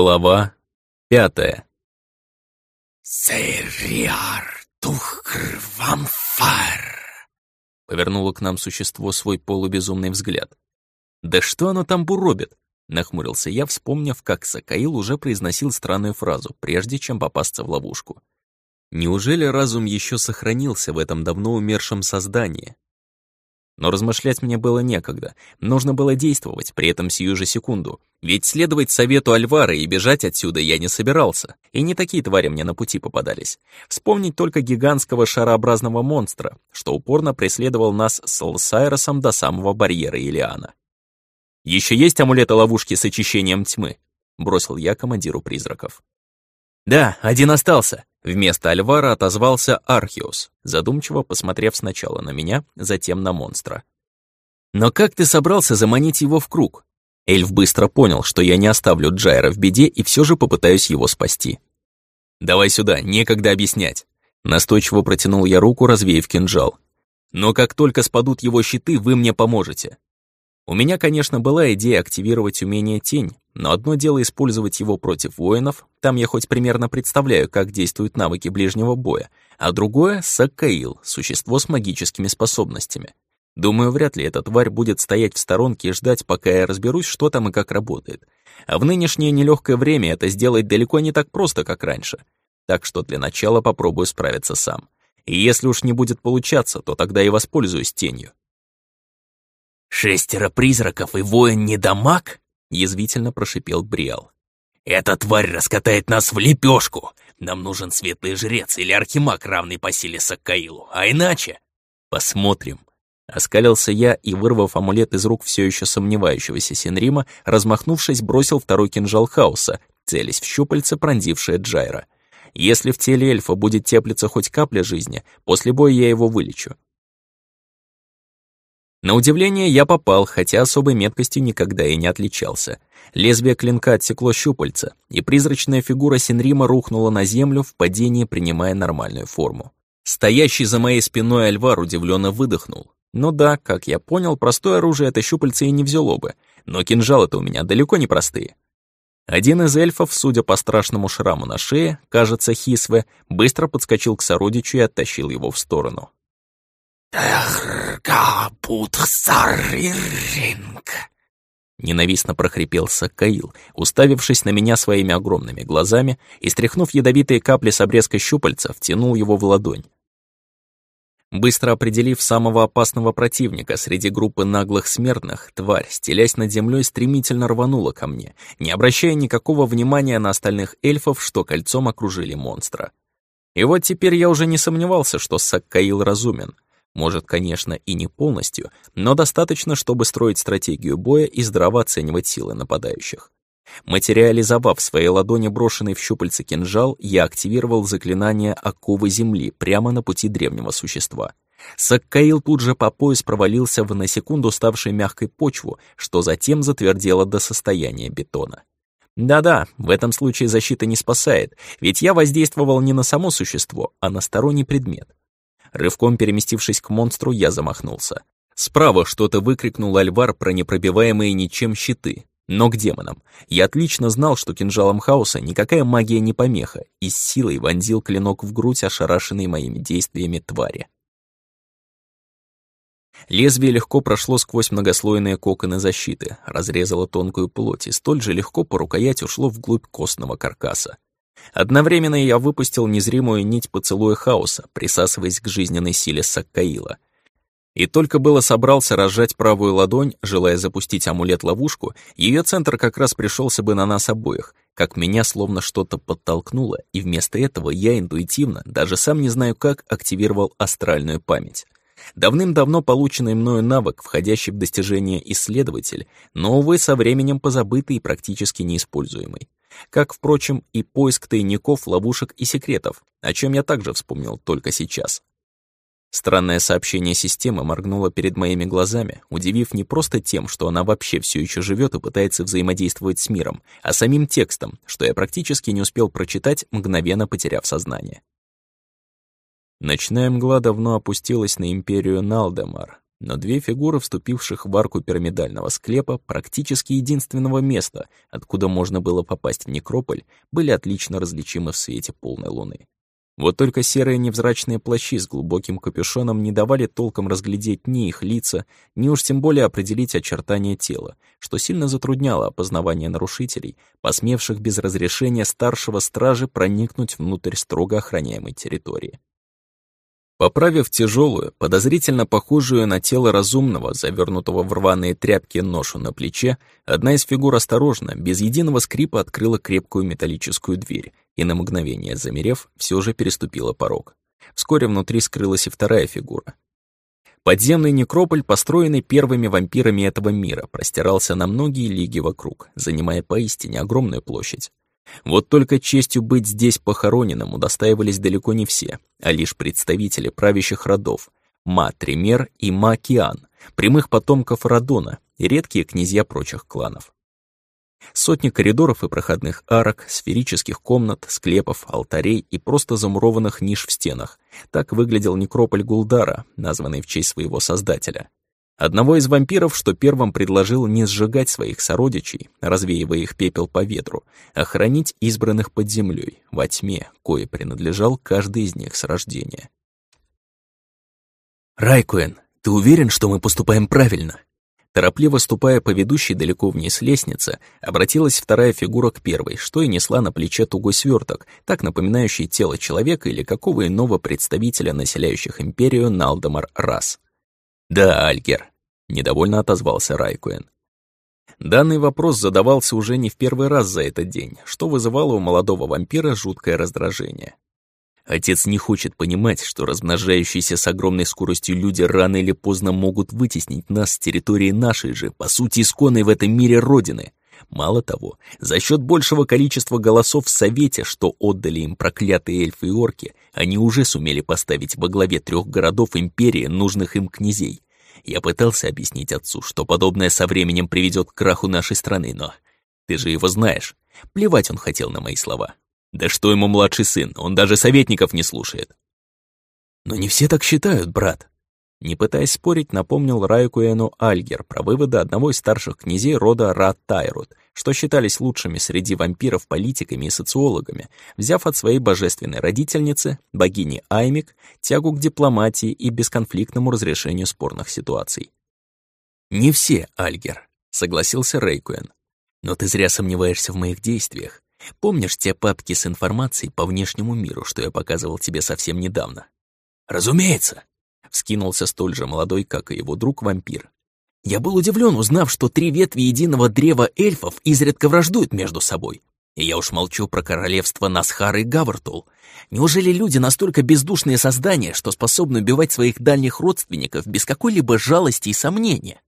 Глава пятая. «Сериар тухкрвамфар!» Повернуло к нам существо свой полубезумный взгляд. «Да что оно там буробит?» — нахмурился я, вспомнив, как Сакаил уже произносил странную фразу, прежде чем попасться в ловушку. Неужели разум еще сохранился в этом давно умершем создании, но размышлять мне было некогда. Нужно было действовать, при этом сию же секунду. Ведь следовать совету Альвара и бежать отсюда я не собирался. И не такие твари мне на пути попадались. Вспомнить только гигантского шарообразного монстра, что упорно преследовал нас с Лсайросом до самого барьера Илиана. «Еще есть амулеты ловушки с очищением тьмы?» — бросил я командиру призраков. «Да, один остался», Вместо Альвара отозвался Архиус, задумчиво посмотрев сначала на меня, затем на монстра. «Но как ты собрался заманить его в круг?» Эльф быстро понял, что я не оставлю Джайра в беде и все же попытаюсь его спасти. «Давай сюда, некогда объяснять». Настойчиво протянул я руку, развеяв кинжал. «Но как только спадут его щиты, вы мне поможете. У меня, конечно, была идея активировать умение «Тень», но одно дело использовать его против воинов, там я хоть примерно представляю, как действуют навыки ближнего боя, а другое — Саккаил, существо с магическими способностями. Думаю, вряд ли эта тварь будет стоять в сторонке и ждать, пока я разберусь, что там и как работает. А в нынешнее нелегкое время это сделать далеко не так просто, как раньше. Так что для начала попробую справиться сам. И если уж не будет получаться, то тогда и воспользуюсь тенью. «Шестеро призраков и воин-недомаг?» — язвительно прошипел Бриал. «Эта тварь раскатает нас в лепешку. Нам нужен светлый жрец или архимаг, равный по силе Саккаилу, а иначе...» «Посмотрим». Оскалился я и, вырвав амулет из рук все еще сомневающегося Синрима, размахнувшись, бросил второй кинжал хаоса, целясь в щупальце, пронзившее Джайра. Если в теле эльфа будет теплиться хоть капля жизни, после боя я его вылечу. На удивление я попал, хотя особой меткостью никогда и не отличался. Лезвие клинка отсекло щупальца, и призрачная фигура Синрима рухнула на землю в падении, принимая нормальную форму. Стоящий за моей спиной Альвар удивленно выдохнул. Ну да, как я понял, простое оружие это щупальце и не взяло бы, но кинжалы-то у меня далеко не простые. Один из эльфов, судя по страшному шраму на шее, кажется, Хисве, быстро подскочил к сородичу и оттащил его в сторону. «Тахргабутхсариринг!» Ненавистно прохрипел Сакаил, уставившись на меня своими огромными глазами и, стряхнув ядовитые капли с обрезка щупальца, втянул его в ладонь. Быстро определив самого опасного противника среди группы наглых смертных, тварь, стелясь над землей, стремительно рванула ко мне, не обращая никакого внимания на остальных эльфов, что кольцом окружили монстра. И вот теперь я уже не сомневался, что Саккаил разумен — может, конечно, и не полностью, но достаточно, чтобы строить стратегию боя и здраво оценивать силы нападающих. Материализовав в своей ладони брошенный в щупальце кинжал, я активировал заклинание оковы земли прямо на пути древнего существа. Саккаил тут же по пояс провалился в на секунду ставшей мягкой почву, что затем затвердело до состояния бетона. Да-да, в этом случае защита не спасает, ведь я воздействовал не на само существо, а на сторонний предмет. Рывком переместившись к монстру, я замахнулся. Справа что-то выкрикнул Альвар про непробиваемые ничем щиты. Но к демонам. Я отлично знал, что кинжалом хаоса никакая магия не помеха, и с силой вонзил клинок в грудь, ошарашенной моими действиями твари. Лезвие легко прошло сквозь многослойные коконы защиты, разрезало тонкую плоть и столь же легко по рукоять ушло вглубь костного каркаса. Одновременно я выпустил незримую нить поцелуя хаоса, присасываясь к жизненной силе Саккаила. И только было собрался разжать правую ладонь, желая запустить амулет-ловушку, ее центр как раз пришелся бы на нас обоих, как меня словно что-то подтолкнуло, и вместо этого я интуитивно, даже сам не знаю как, активировал астральную память. Давным-давно полученный мною навык, входящий в достижение исследователь, но, увы, со временем позабытый и практически неиспользуемый. Как, впрочем, и поиск тайников, ловушек и секретов, о чем я также вспомнил только сейчас. Странное сообщение системы моргнуло перед моими глазами, удивив не просто тем, что она вообще все еще живет и пытается взаимодействовать с миром, а самим текстом, что я практически не успел прочитать, мгновенно потеряв сознание. Ночная мгла давно опустилась на империю Налдемар. Но две фигуры, вступивших в арку пирамидального склепа, практически единственного места, откуда можно было попасть в некрополь, были отлично различимы в свете полной луны. Вот только серые невзрачные плащи с глубоким капюшоном не давали толком разглядеть ни их лица, ни уж тем более определить очертания тела, что сильно затрудняло опознавание нарушителей, посмевших без разрешения старшего стражи проникнуть внутрь строго охраняемой территории. Поправив тяжелую, подозрительно похожую на тело разумного, завернутого в рваные тряпки ношу на плече, одна из фигур осторожно, без единого скрипа открыла крепкую металлическую дверь и на мгновение, замерев, все же переступила порог. Вскоре внутри скрылась и вторая фигура. Подземный некрополь, построенный первыми вампирами этого мира, простирался на многие лиги вокруг, занимая поистине огромную площадь. Вот только честью быть здесь похороненным удостаивались далеко не все, а лишь представители правящих родов Ма-Тремер и Ма-Киан, прямых потомков Радона и редкие князья прочих кланов. Сотни коридоров и проходных арок, сферических комнат, склепов, алтарей и просто замурованных ниш в стенах. Так выглядел некрополь Гулдара, названный в честь своего создателя. Одного из вампиров, что первым предложил не сжигать своих сородичей, развеивая их пепел по ветру, а хранить избранных под землей, во тьме, кое принадлежал каждый из них с рождения. «Райкуэн, ты уверен, что мы поступаем правильно?» Торопливо ступая по ведущей далеко вниз лестнице, обратилась вторая фигура к первой, что и несла на плече тугой сверток, так напоминающий тело человека или какого иного представителя населяющих империю Налдемар рас. «Да, Альгер», — недовольно отозвался Райкуэн. Данный вопрос задавался уже не в первый раз за этот день, что вызывало у молодого вампира жуткое раздражение. Отец не хочет понимать, что размножающиеся с огромной скоростью люди рано или поздно могут вытеснить нас с территории нашей же, по сути, исконной в этом мире Родины. Мало того, за счет большего количества голосов в Совете, что отдали им проклятые эльфы и орки, они уже сумели поставить во главе трех городов империи нужных им князей. Я пытался объяснить отцу, что подобное со временем приведет к краху нашей страны, но... Ты же его знаешь. Плевать он хотел на мои слова. Да что ему младший сын, он даже советников не слушает. Но не все так считают, брат. Не пытаясь спорить, напомнил Райкуэну Альгер про выводы одного из старших князей рода Ра-Тайрут, что считались лучшими среди вампиров политиками и социологами, взяв от своей божественной родительницы, богини Аймик, тягу к дипломатии и бесконфликтному разрешению спорных ситуаций. «Не все, Альгер», — согласился Рейкуэн. «Но ты зря сомневаешься в моих действиях. Помнишь те папки с информацией по внешнему миру, что я показывал тебе совсем недавно? Разумеется, вскинулся столь же молодой, как и его друг-вампир. Я был удивлен, узнав, что три ветви единого древа эльфов изредка враждуют между собой. И я уж молчу про королевство Насхар и Гавартул. Неужели люди настолько бездушные создания, что способны убивать своих дальних родственников без какой-либо жалости и сомнения?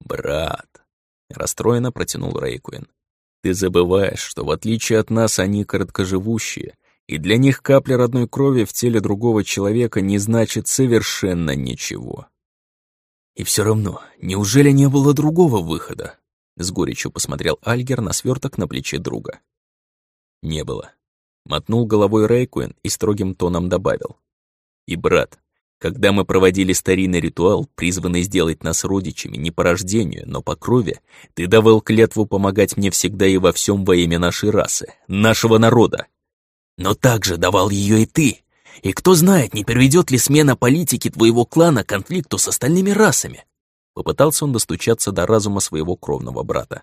«Брат», — расстроенно протянул Рейкуин, ты забываешь, что в отличие от нас они короткоживущие, и для них капля родной крови в теле другого человека не значит совершенно ничего. И все равно, неужели не было другого выхода? С горечью посмотрел Альгер на сверток на плече друга. Не было. Мотнул головой Рейкуэн и строгим тоном добавил. И брат, когда мы проводили старинный ритуал, призванный сделать нас родичами не по рождению, но по крови, ты давал клятву помогать мне всегда и во всем во имя нашей расы, нашего народа. Но также давал ее и ты. И кто знает, не приведет ли смена политики твоего клана к конфликту с остальными расами. Попытался он достучаться до разума своего кровного брата.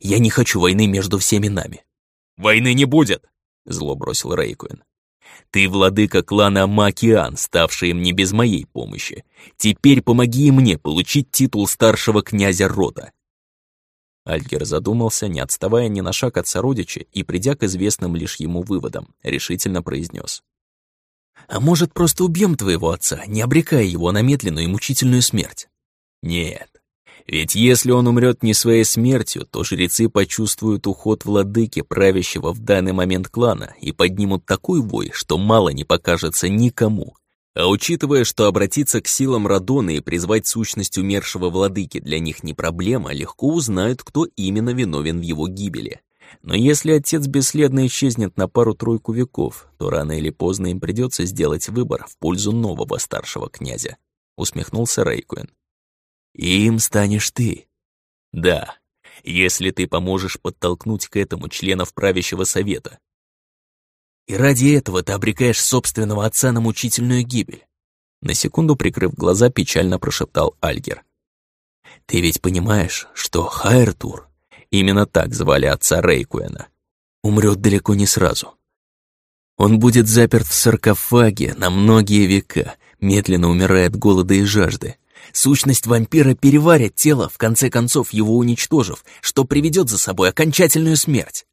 «Я не хочу войны между всеми нами». «Войны не будет!» — зло бросил Рейкуин. Ты владыка клана Макиан, ставший им не без моей помощи. Теперь помоги мне получить титул старшего князя рода». Альгер задумался, не отставая ни на шаг от сородича и, придя к известным лишь ему выводам, решительно произнес. «А может, просто убьем твоего отца, не обрекая его на медленную и мучительную смерть?» «Нет, ведь если он умрет не своей смертью, то жрецы почувствуют уход владыки, правящего в данный момент клана, и поднимут такой вой, что мало не покажется никому. А учитывая, что обратиться к силам Радона и призвать сущность умершего владыки для них не проблема, легко узнают, кто именно виновен в его гибели. Но если отец бесследно исчезнет на пару-тройку веков, то рано или поздно им придется сделать выбор в пользу нового старшего князя. усмехнулся Рейкуин. «Им станешь ты». «Да, если ты поможешь подтолкнуть к этому членов правящего совета. И ради этого ты обрекаешь собственного отца на мучительную гибель. На секунду прикрыв глаза, печально прошептал Альгер. Ты ведь понимаешь, что Хайртур, именно так звали отца Рейкуэна, умрет далеко не сразу. Он будет заперт в саркофаге на многие века, медленно умирает голода и жажды, Сущность вампира переварит тело, в конце концов его уничтожив, что приведет за собой окончательную смерть.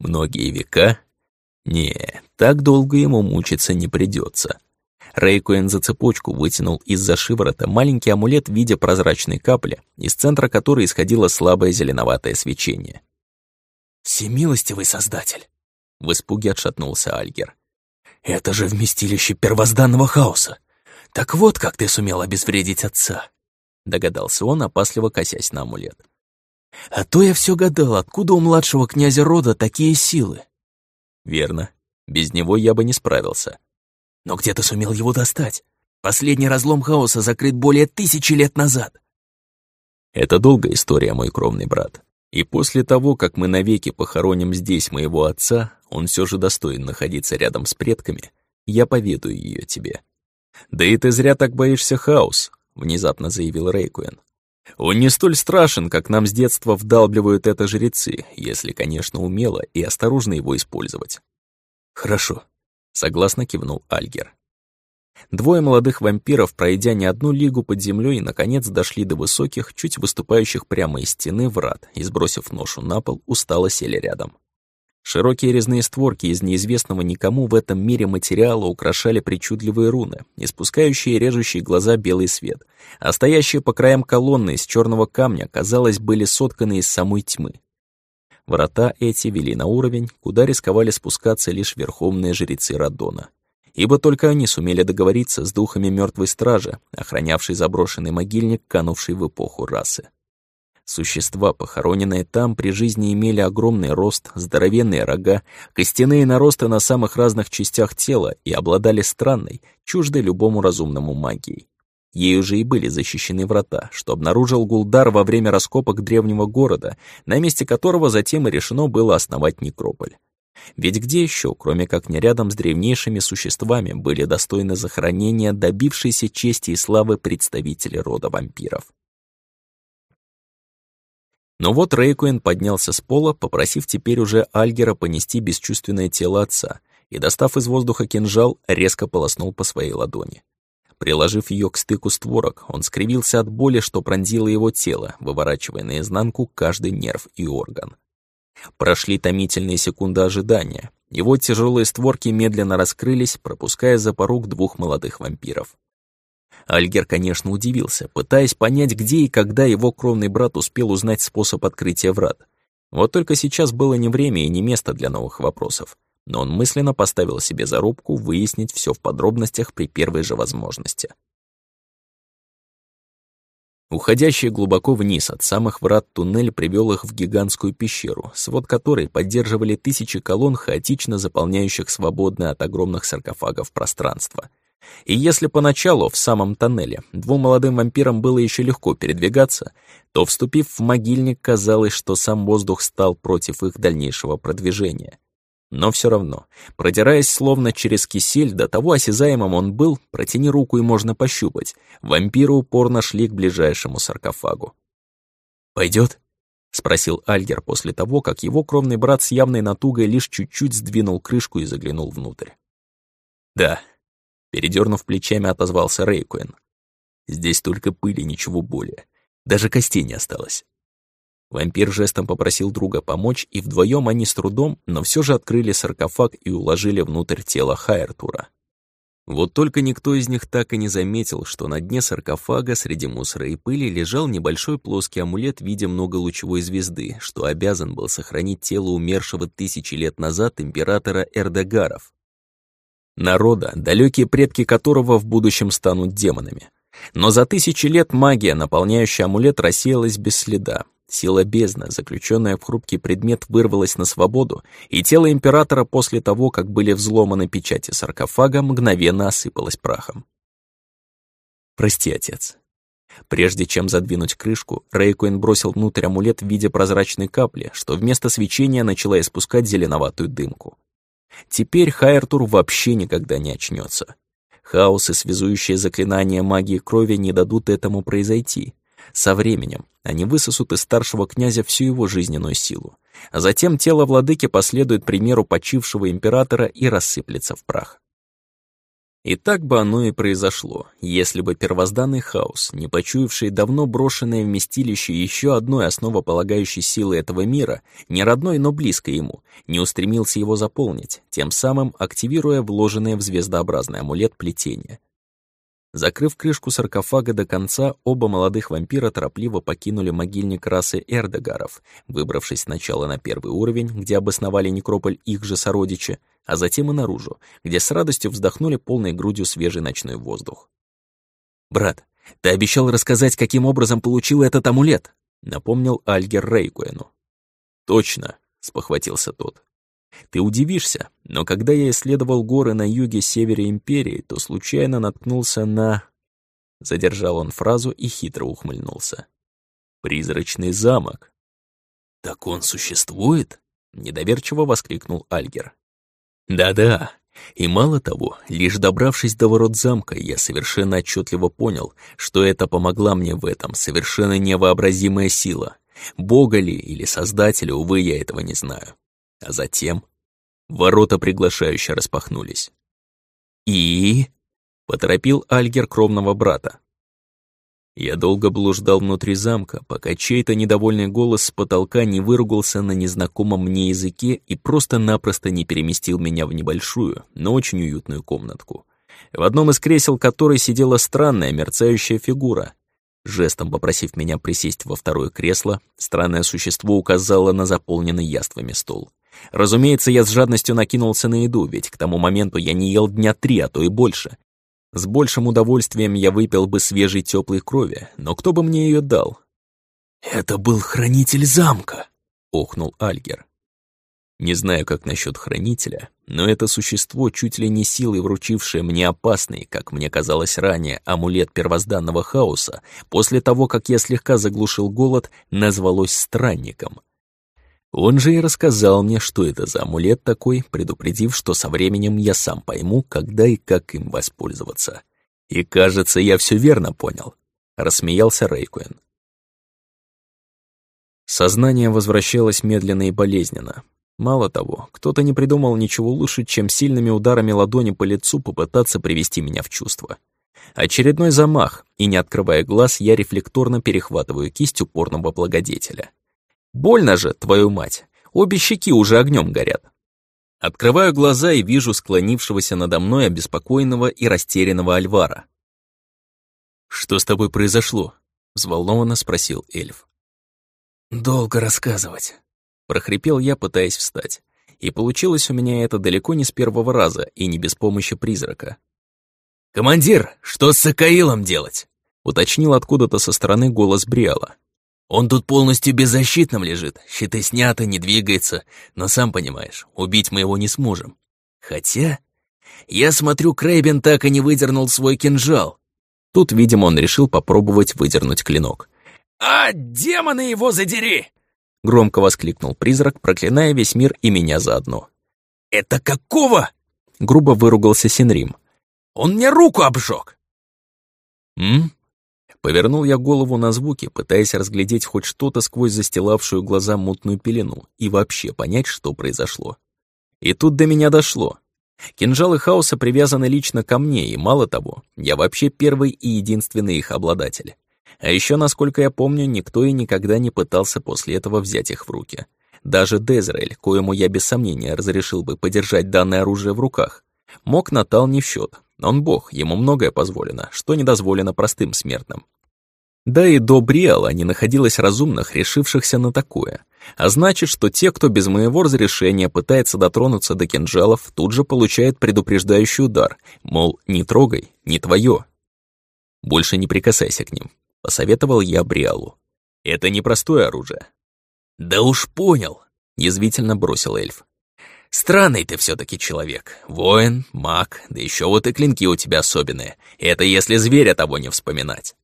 Многие века? Не, так долго ему мучиться не придется. Рейкуэн за цепочку вытянул из-за шиворота маленький амулет в виде прозрачной капли, из центра которой исходило слабое зеленоватое свечение. «Всемилостивый Создатель!» В испуге отшатнулся Альгер. «Это же вместилище первозданного хаоса! «Так вот, как ты сумел обезвредить отца», — догадался он, опасливо косясь на амулет. «А то я все гадал, откуда у младшего князя рода такие силы?» «Верно. Без него я бы не справился. Но где ты сумел его достать? Последний разлом хаоса закрыт более тысячи лет назад». «Это долгая история, мой кровный брат. И после того, как мы навеки похороним здесь моего отца, он все же достоин находиться рядом с предками, я поведаю ее тебе». «Да и ты зря так боишься хаос», — внезапно заявил Рейкуэн. «Он не столь страшен, как нам с детства вдалбливают это жрецы, если, конечно, умело и осторожно его использовать». «Хорошо», — согласно кивнул Альгер. Двое молодых вампиров, пройдя не одну лигу под землей, наконец дошли до высоких, чуть выступающих прямо из стены врат и, сбросив ношу на пол, устало сели рядом. Широкие резные створки из неизвестного никому в этом мире материала украшали причудливые руны, испускающие режущие глаза белый свет, а стоящие по краям колонны из черного камня, казалось, были сотканы из самой тьмы. Врата эти вели на уровень, куда рисковали спускаться лишь верховные жрецы Радона. Ибо только они сумели договориться с духами мертвой стражи, охранявшей заброшенный могильник, канувший в эпоху расы. Существа, похороненные там, при жизни имели огромный рост, здоровенные рога, костяные наросты на самых разных частях тела и обладали странной, чуждой любому разумному магией. Ею же и были защищены врата, что обнаружил Гулдар во время раскопок древнего города, на месте которого затем и решено было основать некрополь. Ведь где еще, кроме как не рядом с древнейшими существами, были достойны захоронения добившейся чести и славы представители рода вампиров? Но вот Рейкуин поднялся с пола, попросив теперь уже Альгера понести бесчувственное тело отца, и, достав из воздуха кинжал, резко полоснул по своей ладони. Приложив ее к стыку створок, он скривился от боли, что пронзило его тело, выворачивая наизнанку каждый нерв и орган. Прошли томительные секунды ожидания. Его тяжелые створки медленно раскрылись, пропуская за порог двух молодых вампиров. Альгер, конечно, удивился, пытаясь понять, где и когда его кровный брат успел узнать способ открытия врат. Вот только сейчас было не время и не место для новых вопросов. Но он мысленно поставил себе зарубку выяснить все в подробностях при первой же возможности. Уходящий глубоко вниз от самых врат туннель привел их в гигантскую пещеру, свод которой поддерживали тысячи колонн, хаотично заполняющих свободное от огромных саркофагов пространство — и если поначалу в самом тоннеле двум молодым вампирам было еще легко передвигаться, то, вступив в могильник, казалось, что сам воздух стал против их дальнейшего продвижения. Но все равно, продираясь словно через кисель, до того осязаемым он был, протяни руку и можно пощупать, вампиры упорно шли к ближайшему саркофагу. «Пойдет?» — спросил Альгер после того, как его кровный брат с явной натугой лишь чуть-чуть сдвинул крышку и заглянул внутрь. «Да», Передернув плечами, отозвался Рейкуэн. Здесь только пыли, ничего более. Даже костей не осталось. Вампир жестом попросил друга помочь, и вдвоем они с трудом, но все же открыли саркофаг и уложили внутрь тела Хайртура. Вот только никто из них так и не заметил, что на дне саркофага среди мусора и пыли лежал небольшой плоский амулет в виде многолучевой звезды, что обязан был сохранить тело умершего тысячи лет назад императора Эрдегаров, народа, далекие предки которого в будущем станут демонами. Но за тысячи лет магия, наполняющая амулет, рассеялась без следа. Сила бездны, заключенная в хрупкий предмет, вырвалась на свободу, и тело императора после того, как были взломаны печати саркофага, мгновенно осыпалось прахом. Прости, отец. Прежде чем задвинуть крышку, Рейкуин бросил внутрь амулет в виде прозрачной капли, что вместо свечения начала испускать зеленоватую дымку. Теперь Хайртур вообще никогда не очнется. Хаос и связующее заклинание магии крови не дадут этому произойти. Со временем они высосут из старшего князя всю его жизненную силу, а затем тело владыки последует примеру почившего императора и рассыплется в прах. И так бы оно и произошло, если бы первозданный хаос, не почуявший давно брошенное вместилище еще одной основополагающей силы этого мира, не родной, но близко ему, не устремился его заполнить, тем самым активируя вложенное в звездообразный амулет плетение. Закрыв крышку саркофага до конца, оба молодых вампира торопливо покинули могильник расы Эрдегаров, выбравшись сначала на первый уровень, где обосновали некрополь их же сородичи, а затем и наружу, где с радостью вздохнули полной грудью свежий ночной воздух. «Брат, ты обещал рассказать, каким образом получил этот амулет», — напомнил Альгер Рейкуэну. «Точно», — спохватился тот. Ты удивишься, но когда я исследовал горы на юге-севере Империи, то случайно наткнулся на... Задержал он фразу и хитро ухмыльнулся. «Призрачный замок». «Так он существует?» — недоверчиво воскликнул Альгер. «Да-да, и мало того, лишь добравшись до ворот замка, я совершенно отчетливо понял, что это помогла мне в этом совершенно невообразимая сила. Бога ли или Создателя, увы, я этого не знаю. А затем ворота приглашающе распахнулись. «И?» — поторопил Альгер кровного брата. Я долго блуждал внутри замка, пока чей-то недовольный голос с потолка не выругался на незнакомом мне языке и просто-напросто не переместил меня в небольшую, но очень уютную комнатку, в одном из кресел которой сидела странная мерцающая фигура. Жестом попросив меня присесть во второе кресло, странное существо указало на заполненный яствами стол. Разумеется, я с жадностью накинулся на еду, ведь к тому моменту я не ел дня три, а то и больше. С большим удовольствием я выпил бы свежей теплой крови, но кто бы мне ее дал? «Это был хранитель замка», — охнул Альгер. Не знаю, как насчет хранителя, но это существо, чуть ли не силой вручившее мне опасный, как мне казалось ранее, амулет первозданного хаоса, после того, как я слегка заглушил голод, назвалось странником. Он же и рассказал мне, что это за амулет такой, предупредив, что со временем я сам пойму, когда и как им воспользоваться. И кажется, я все верно понял. Рассмеялся Рейкуэн. Сознание возвращалось медленно и болезненно. Мало того, кто-то не придумал ничего лучше, чем сильными ударами ладони по лицу попытаться привести меня в чувство. Очередной замах, и не открывая глаз, я рефлекторно перехватываю кисть упорного благодетеля. Больно же, твою мать. Обе щеки уже огнем горят. Открываю глаза и вижу склонившегося надо мной обеспокоенного и растерянного Альвара. «Что с тобой произошло?» — взволнованно спросил эльф. «Долго рассказывать», — прохрипел я, пытаясь встать. И получилось у меня это далеко не с первого раза и не без помощи призрака. «Командир, что с Сакаилом делать?» — уточнил откуда-то со стороны голос Бриала. Он тут полностью беззащитным лежит, щиты сняты, не двигается, но сам понимаешь, убить мы его не сможем. Хотя, я смотрю, Крейбен так и не выдернул свой кинжал. Тут, видимо, он решил попробовать выдернуть клинок. «А, демоны его задери!» Громко воскликнул призрак, проклиная весь мир и меня заодно. «Это какого?» Грубо выругался Синрим. «Он мне руку обжег!» «М? Повернул я голову на звуки, пытаясь разглядеть хоть что-то сквозь застилавшую глаза мутную пелену и вообще понять, что произошло. И тут до меня дошло. Кинжалы хаоса привязаны лично ко мне, и мало того, я вообще первый и единственный их обладатель. А еще, насколько я помню, никто и никогда не пытался после этого взять их в руки. Даже Дезрель, коему я без сомнения разрешил бы подержать данное оружие в руках, мог Натал не в счет, он бог, ему многое позволено, что не дозволено простым смертным. Да и до Бриала не находилось разумных, решившихся на такое. А значит, что те, кто без моего разрешения пытается дотронуться до кинжалов, тут же получает предупреждающий удар, мол, не трогай, не твое. Больше не прикасайся к ним, посоветовал я Бриалу. Это непростое оружие. Да уж понял, язвительно бросил эльф. Странный ты все таки человек. Воин, маг, да еще вот и клинки у тебя особенные. Это если зверя того не вспоминать.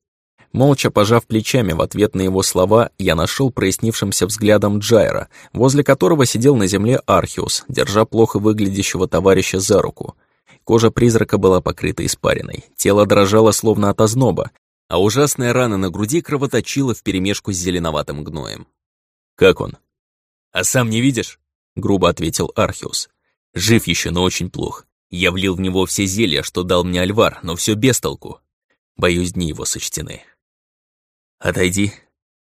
Молча пожав плечами в ответ на его слова, я нашел прояснившимся взглядом Джайра, возле которого сидел на земле Архиус, держа плохо выглядящего товарища за руку. Кожа призрака была покрыта испариной, тело дрожало словно от озноба, а ужасная рана на груди кровоточила вперемешку с зеленоватым гноем. «Как он?» «А сам не видишь?» — грубо ответил Архиус. «Жив еще, но очень плохо. Я влил в него все зелья, что дал мне Альвар, но все без толку. Боюсь, дни его сочтены». «Отойди».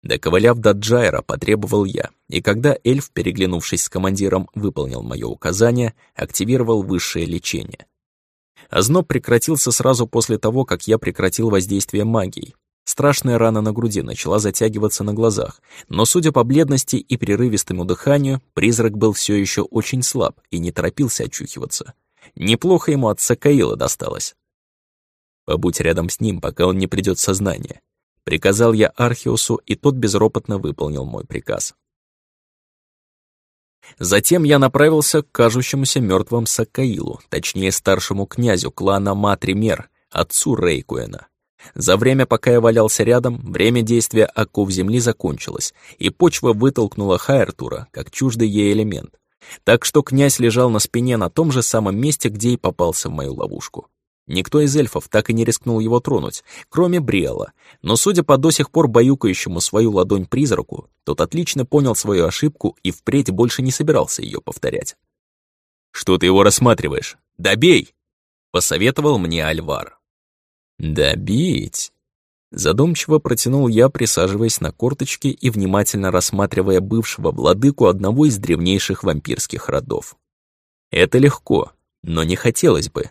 Доковыляв до Джайра, потребовал я, и когда эльф, переглянувшись с командиром, выполнил мое указание, активировал высшее лечение. Озноб прекратился сразу после того, как я прекратил воздействие магии. Страшная рана на груди начала затягиваться на глазах, но, судя по бледности и прерывистому дыханию, призрак был все еще очень слаб и не торопился очухиваться. Неплохо ему от Сакаила досталось. Побудь рядом с ним, пока он не придет в сознание. Приказал я Архиусу, и тот безропотно выполнил мой приказ. Затем я направился к кажущемуся мертвым Сакаилу, точнее старшему князю клана Матример, отцу Рейкуэна. За время, пока я валялся рядом, время действия оков земли закончилось, и почва вытолкнула Хайртура, как чуждый ей элемент. Так что князь лежал на спине на том же самом месте, где и попался в мою ловушку. Никто из эльфов так и не рискнул его тронуть, кроме Бриала, но, судя по до сих пор баюкающему свою ладонь призраку, тот отлично понял свою ошибку и впредь больше не собирался ее повторять. «Что ты его рассматриваешь? Добей!» — посоветовал мне Альвар. «Добить?» Задумчиво протянул я, присаживаясь на корточки и внимательно рассматривая бывшего владыку одного из древнейших вампирских родов. «Это легко, но не хотелось бы,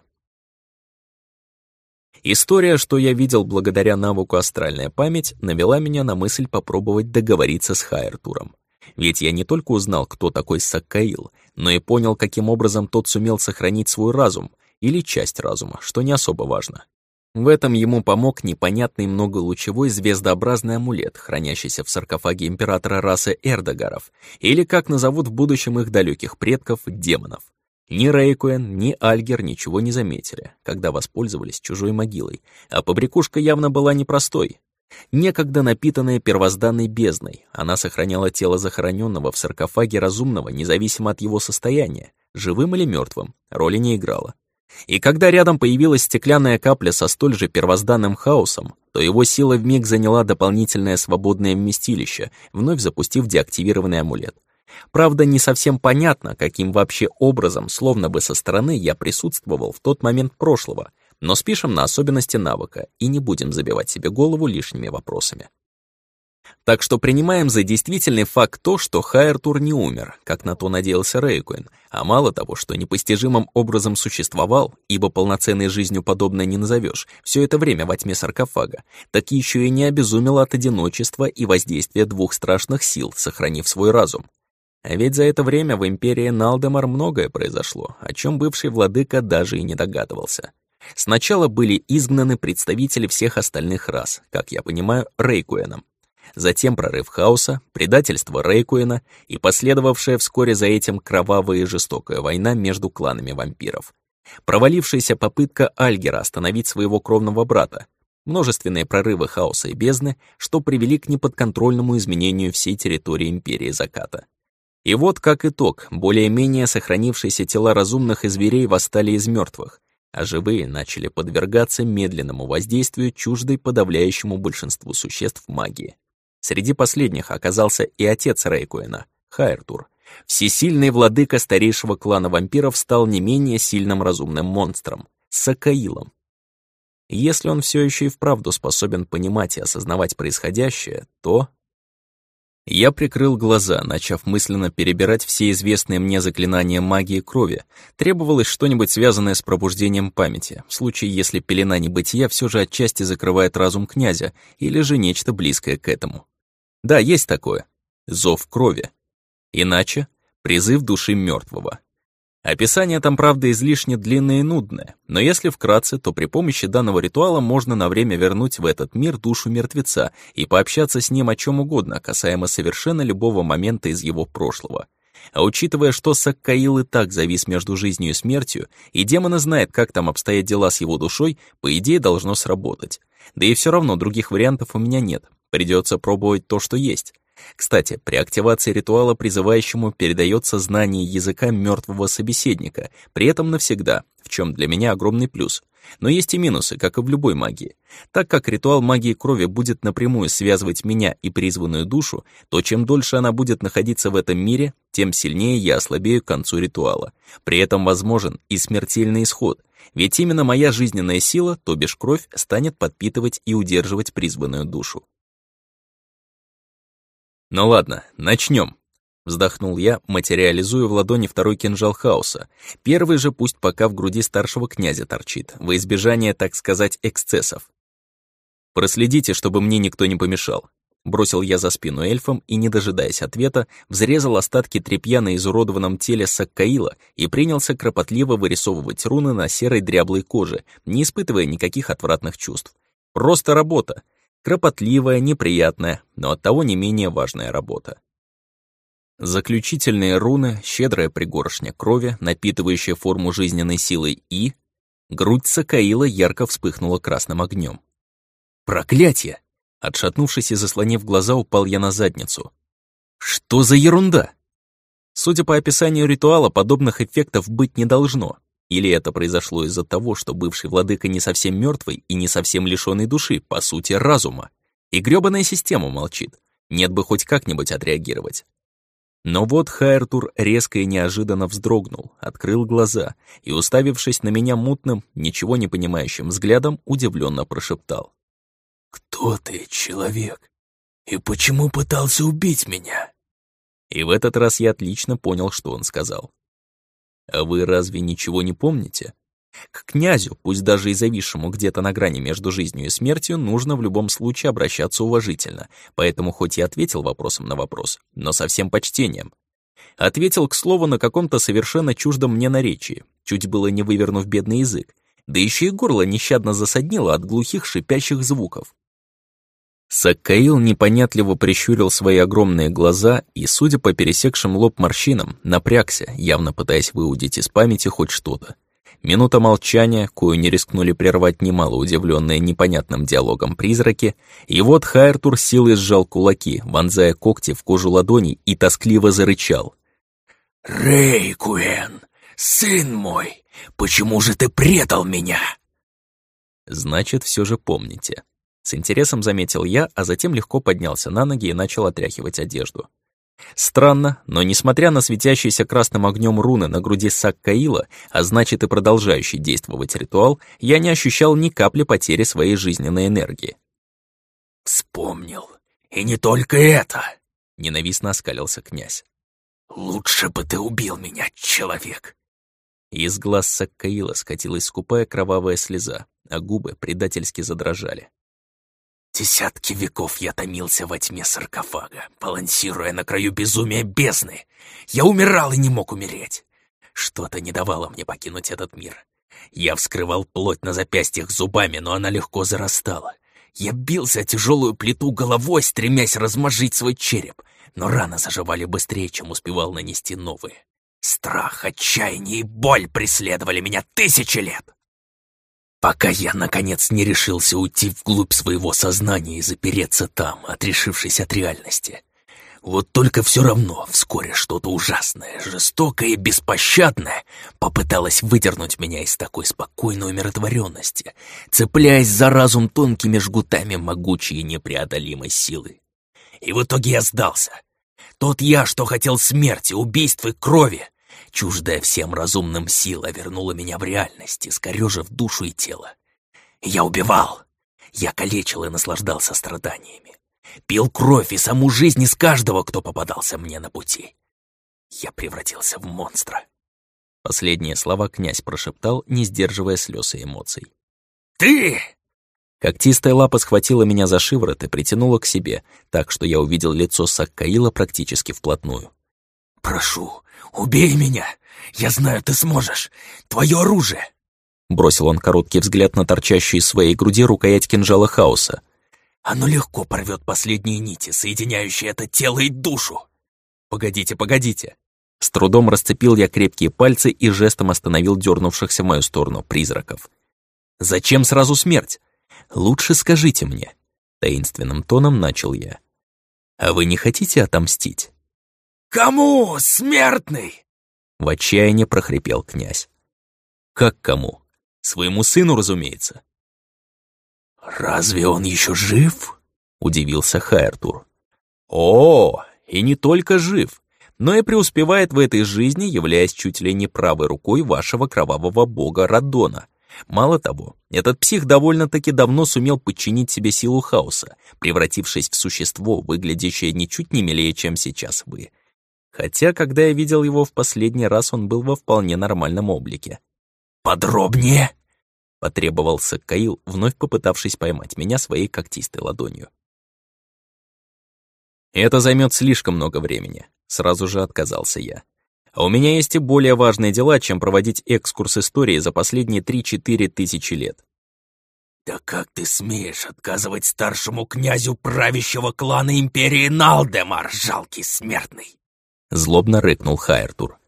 История, что я видел благодаря навыку «Астральная память», навела меня на мысль попробовать договориться с Хайртуром. Ведь я не только узнал, кто такой Саккаил, но и понял, каким образом тот сумел сохранить свой разум, или часть разума, что не особо важно. В этом ему помог непонятный многолучевой звездообразный амулет, хранящийся в саркофаге императора расы Эрдогаров, или, как назовут в будущем их далеких предков, демонов. Ни Рейкуэн, ни Альгер ничего не заметили, когда воспользовались чужой могилой, а побрякушка явно была непростой. Некогда напитанная первозданной бездной, она сохраняла тело захороненного в саркофаге разумного, независимо от его состояния, живым или мертвым, роли не играла. И когда рядом появилась стеклянная капля со столь же первозданным хаосом, то его сила вмиг заняла дополнительное свободное вместилище, вновь запустив деактивированный амулет. Правда, не совсем понятно, каким вообще образом, словно бы со стороны, я присутствовал в тот момент прошлого, но спишем на особенности навыка и не будем забивать себе голову лишними вопросами. Так что принимаем за действительный факт то, что Хайртур не умер, как на то надеялся Рейкуин, а мало того, что непостижимым образом существовал, ибо полноценной жизнью подобное не назовешь, все это время во тьме саркофага, так еще и не обезумел от одиночества и воздействия двух страшных сил, сохранив свой разум. А ведь за это время в империи Налдемар многое произошло, о чем бывший владыка даже и не догадывался. Сначала были изгнаны представители всех остальных рас, как я понимаю, Рейкуэном. Затем прорыв хаоса, предательство Рейкуэна и последовавшая вскоре за этим кровавая и жестокая война между кланами вампиров. Провалившаяся попытка Альгера остановить своего кровного брата, множественные прорывы хаоса и бездны, что привели к неподконтрольному изменению всей территории Империи Заката. И вот как итог, более-менее сохранившиеся тела разумных и зверей восстали из мертвых, а живые начали подвергаться медленному воздействию чуждой подавляющему большинству существ магии. Среди последних оказался и отец Рейкуэна, Хайртур. Всесильный владыка старейшего клана вампиров стал не менее сильным разумным монстром — Сакаилом. Если он все еще и вправду способен понимать и осознавать происходящее, то я прикрыл глаза, начав мысленно перебирать все известные мне заклинания магии крови. Требовалось что-нибудь связанное с пробуждением памяти, в случае, если пелена небытия все же отчасти закрывает разум князя, или же нечто близкое к этому. Да, есть такое. Зов крови. Иначе — призыв души мертвого. Описание там, правда, излишне длинное и нудное, но если вкратце, то при помощи данного ритуала можно на время вернуть в этот мир душу мертвеца и пообщаться с ним о чем угодно, касаемо совершенно любого момента из его прошлого. А учитывая, что Саккаил и так завис между жизнью и смертью, и демона знает, как там обстоят дела с его душой, по идее должно сработать. Да и все равно других вариантов у меня нет. Придется пробовать то, что есть. Кстати, при активации ритуала призывающему передается знание языка мертвого собеседника, при этом навсегда, в чем для меня огромный плюс. Но есть и минусы, как и в любой магии. Так как ритуал магии крови будет напрямую связывать меня и призванную душу, то чем дольше она будет находиться в этом мире, тем сильнее я ослабею к концу ритуала. При этом возможен и смертельный исход, ведь именно моя жизненная сила, то бишь кровь, станет подпитывать и удерживать призванную душу. «Ну ладно, начнем. Вздохнул я, материализуя в ладони второй кинжал хаоса. Первый же пусть пока в груди старшего князя торчит, во избежание, так сказать, эксцессов. «Проследите, чтобы мне никто не помешал». Бросил я за спину эльфом и, не дожидаясь ответа, взрезал остатки тряпья на изуродованном теле Саккаила и принялся кропотливо вырисовывать руны на серой дряблой коже, не испытывая никаких отвратных чувств. Просто работа. Кропотливая, неприятная, но оттого не менее важная работа. Заключительные руны, щедрая пригоршня крови, напитывающая форму жизненной силой и... Грудь Сакаила ярко вспыхнула красным огнем. «Проклятие!» Отшатнувшись и заслонив глаза, упал я на задницу. «Что за ерунда?» Судя по описанию ритуала, подобных эффектов быть не должно. Или это произошло из-за того, что бывший владыка не совсем мертвый и не совсем лишенный души, по сути, разума. И грёбаная система молчит. Нет бы хоть как-нибудь отреагировать. Но вот Хайртур резко и неожиданно вздрогнул, открыл глаза и, уставившись на меня мутным, ничего не понимающим взглядом, удивленно прошептал. «Кто ты, человек? И почему пытался убить меня?» И в этот раз я отлично понял, что он сказал. А вы разве ничего не помните? К князю, пусть даже и зависшему где-то на грани между жизнью и смертью, нужно в любом случае обращаться уважительно, поэтому хоть и ответил вопросом на вопрос, но со всем почтением. Ответил, к слову, на каком-то совершенно чуждом мне наречии, чуть было не вывернув бедный язык, да еще и горло нещадно засаднило от глухих шипящих звуков. Саккаил непонятливо прищурил свои огромные глаза и, судя по пересекшим лоб морщинам, напрягся, явно пытаясь выудить из памяти хоть что-то. Минута молчания, кою не рискнули прервать немало удивленные непонятным диалогом призраки, и вот Хайртур силой сжал кулаки, вонзая когти в кожу ладоней и тоскливо зарычал. «Рейкуэн, сын мой, почему же ты предал меня?» «Значит, все же помните». С интересом заметил я, а затем легко поднялся на ноги и начал отряхивать одежду. Странно, но несмотря на светящийся красным огнем руны на груди Саккаила, а значит и продолжающий действовать ритуал, я не ощущал ни капли потери своей жизненной энергии. «Вспомнил. И не только это!» — ненавистно оскалился князь. «Лучше бы ты убил меня, человек!» Из глаз Саккаила скатилась скупая кровавая слеза, а губы предательски задрожали. Десятки веков я томился во тьме саркофага, балансируя на краю безумия бездны. Я умирал и не мог умереть. Что-то не давало мне покинуть этот мир. Я вскрывал плоть на запястьях зубами, но она легко зарастала. Я бился о тяжелую плиту головой, стремясь размозжить свой череп, но раны заживали быстрее, чем успевал нанести новые. Страх, отчаяние и боль преследовали меня тысячи лет пока я, наконец, не решился уйти вглубь своего сознания и запереться там, отрешившись от реальности. Вот только все равно вскоре что-то ужасное, жестокое и беспощадное попыталось выдернуть меня из такой спокойной умиротворенности, цепляясь за разум тонкими жгутами могучей и непреодолимой силы. И в итоге я сдался. Тот я, что хотел смерти, убийств и крови, Чуждая всем разумным сила вернула меня в реальность, искорежив душу и тело. Я убивал. Я калечил и наслаждался страданиями. Пил кровь и саму жизнь из каждого, кто попадался мне на пути. Я превратился в монстра. Последние слова князь прошептал, не сдерживая слез и эмоций. «Ты!» Когтистая лапа схватила меня за шиворот и притянула к себе, так что я увидел лицо Саккаила практически вплотную. «Прошу, убей меня! Я знаю, ты сможешь! Твое оружие!» Бросил он короткий взгляд на торчащую из своей груди рукоять кинжала хаоса. «Оно легко порвет последние нити, соединяющие это тело и душу!» «Погодите, погодите!» С трудом расцепил я крепкие пальцы и жестом остановил дернувшихся в мою сторону призраков. «Зачем сразу смерть? Лучше скажите мне». Таинственным тоном начал я. «А вы не хотите отомстить?» «Кому, смертный?» В отчаянии прохрипел князь. «Как кому? Своему сыну, разумеется». «Разве он еще жив?» — удивился Хайртур. «О, и не только жив, но и преуспевает в этой жизни, являясь чуть ли не правой рукой вашего кровавого бога Радона. Мало того, этот псих довольно-таки давно сумел подчинить себе силу хаоса, превратившись в существо, выглядящее ничуть не милее, чем сейчас вы. Хотя, когда я видел его в последний раз, он был во вполне нормальном облике. «Подробнее!» — потребовался Каил, вновь попытавшись поймать меня своей когтистой ладонью. «Это займет слишком много времени», — сразу же отказался я. «А у меня есть и более важные дела, чем проводить экскурс истории за последние три-четыре тысячи лет». «Да как ты смеешь отказывать старшему князю правящего клана Империи Налдемар, жалкий смертный?» Злобно рыкнул Хайртур.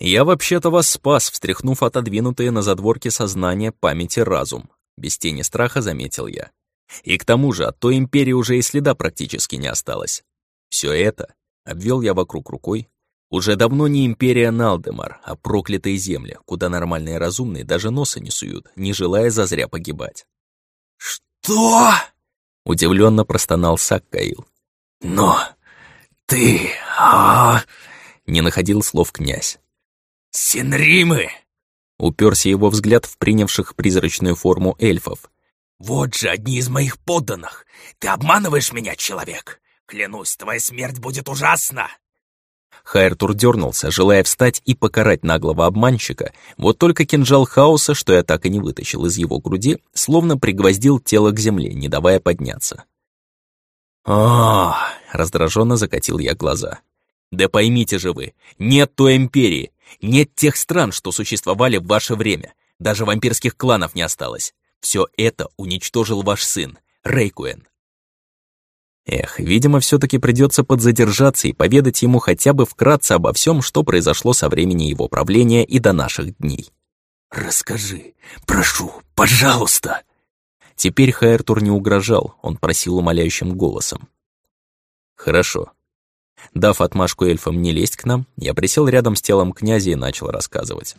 «Я вообще-то вас спас, встряхнув отодвинутые на задворке сознания памяти разум», без тени страха заметил я. И к тому же от той империи уже и следа практически не осталось. Все это, обвел я вокруг рукой, уже давно не империя Налдемар, а проклятые земли, куда нормальные разумные даже носа не суют, не желая зазря погибать. «Что?» — удивленно простонал Саккаил. «Но ты... а...» — не находил слов князь. «Синримы!» — уперся его взгляд в принявших призрачную форму эльфов, «Вот же одни из моих подданных! Ты обманываешь меня, человек! Клянусь, твоя смерть будет ужасна!» Хайртур дернулся, желая встать и покарать наглого обманщика, вот только кинжал хаоса, что я так и не вытащил из его груди, словно пригвоздил тело к земле, не давая подняться. «О!» — раздраженно закатил я глаза. «Да поймите же вы, нет той империи, нет тех стран, что существовали в ваше время, даже вампирских кланов не осталось. Все это уничтожил ваш сын, Рейкуэн. Эх, видимо, все-таки придется подзадержаться и поведать ему хотя бы вкратце обо всем, что произошло со времени его правления и до наших дней. «Расскажи, прошу, пожалуйста!» Теперь Хайртур не угрожал, он просил умоляющим голосом. «Хорошо». Дав отмашку эльфам не лезть к нам, я присел рядом с телом князя и начал рассказывать.